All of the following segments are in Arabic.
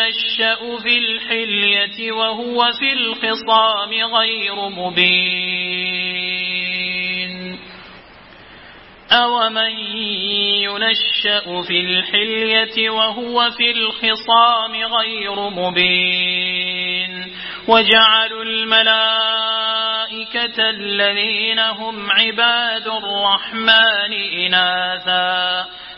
ينشأ في الحلية وهو في الخصام غير مبين. أومن ينشأ في الحلية وهو في الخصام غير مبين. وجعلوا الملائكة الذين هم عباد الرحمن إناثا.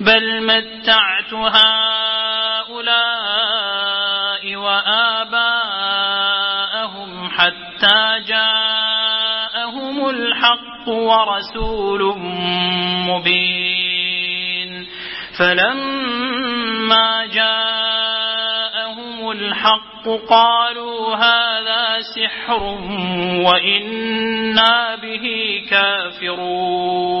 بل متعت هؤلاء وآباءهم حتى جاءهم الحق ورسول مبين فلما جاءهم الحق قالوا هذا سحر وإنا به كافرون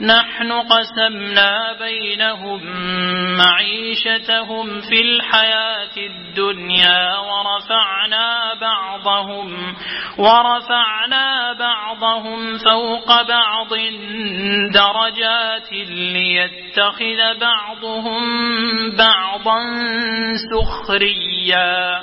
نحن قسمنا بينهم معيشتهم في الحياة الدنيا ورفعنا بعضهم ورفعنا بعضهم فوق بعض درجات ليتخذ بعضهم بعضا سخريا.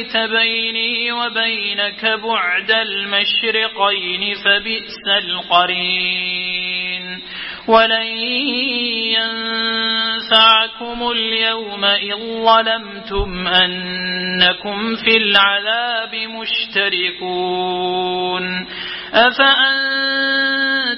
ليت بيني وبينك بعد المشرقين فبئس القرين. ولن ينفعكم اليوم إذ ظلمتم أنكم في العذاب مشتركون.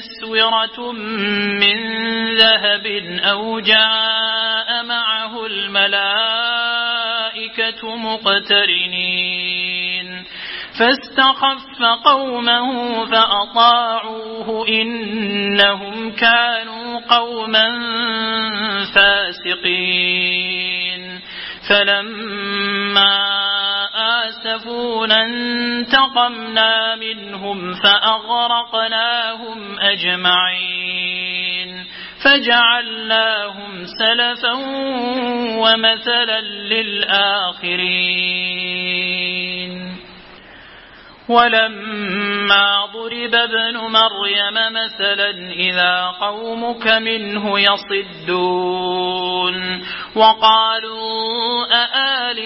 أسورة من ذهب أو جاء معه الملائكة مقترنين. فاستخف قومه فأطاعوه إنهم كانوا قوما فاسقين. فلما آسفونا انتقمنا منهم فأغرقناهم أجمعين فجعلناهم سلفا ومثلا للآخرين ولما ضرب ابن مريم مثلا إذا قومك منه يصدون وقالوا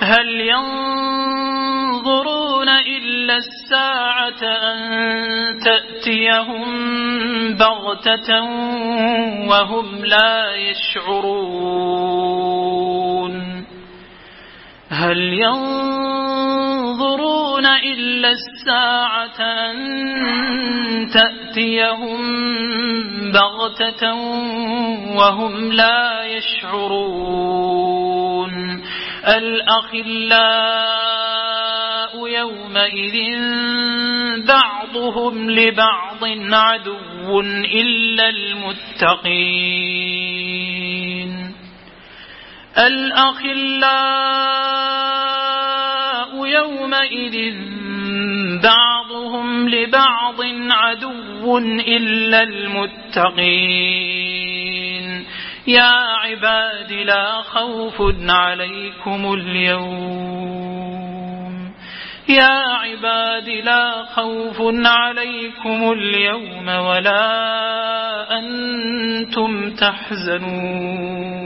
هل ينظرون إلا الساعة أن تأتيهم بغتة وهم لا يشعرون؟ هل ينظرون إلا الساعة أن تأتيهم بغتة وهم لا يشعرون؟ الأخلاء يومئذ بعضهم لبعض عدو إلا المتقين. الأخلاء يومئذ بعضهم لبعض عدو إلا المتقين. يا عباد لا خوف عليكم اليوم. يا عباد لا خوف عليكم اليوم ولا أنتم تحزنون.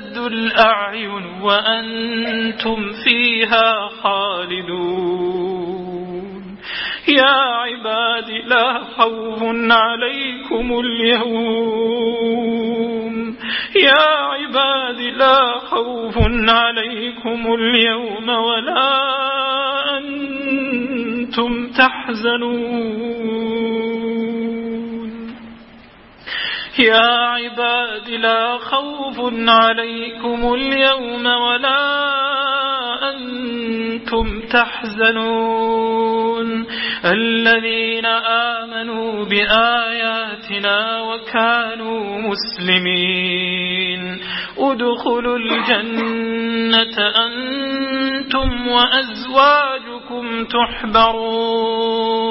الأعين وأنتم فيها خالدون. يا عباد لا خوف عليكم اليوم. يا عباد لا خوف عليكم اليوم ولا أنتم تحزنون. يا عباد لا خوف عليكم اليوم ولا أنتم تحزنون. الذين آمنوا بآياتنا وكانوا مسلمين. ادخلوا الجنة أنتم وأزواجكم تحبرون.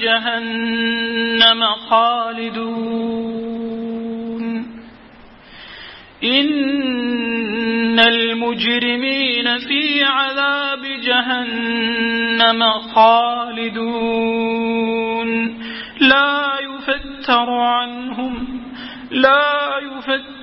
جهنم خالدون. إن المجرمين في عذاب جهنم خالدون. لا يفتر عنهم لا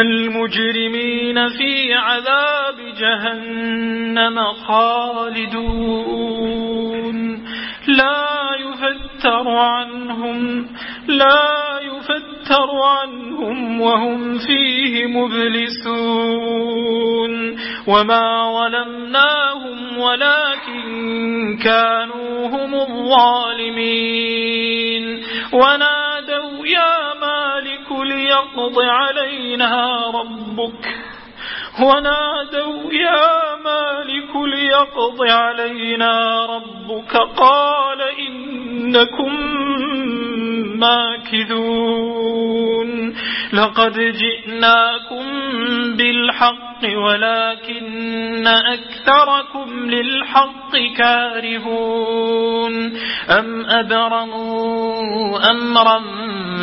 المجرمين في عذاب جهنم خالدون لا يفتر عنهم لا يفتر عنهم وهم فيه مبلسون وما ظلمناهم ولكن كانوا هم الظالمين ونادوا يا ليقض علينا ربك. ونادوا يا مالك ليقض علينا ربك. قال إنكم ماكذون لقد جئناكم بالحق ولكن أكثركم للحق كارهون. أم أبرموا أمرا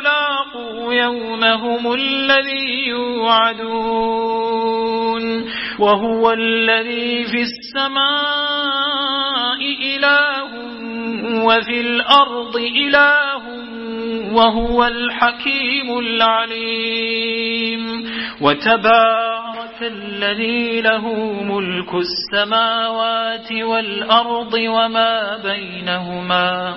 يلاقوا يومهم الذي يوعدون وهو الذي في السماء إله وفي الأرض إله وهو الحكيم العليم وتبارك الذي له ملك السماوات والأرض وما بينهما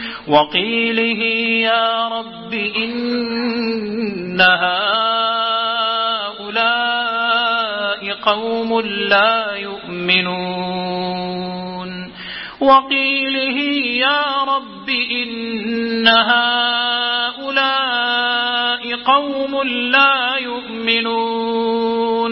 وقيله يا رب إن هؤلاء قوم لا يؤمنون. وقيله يا رب إن هؤلاء قوم لا يؤمنون.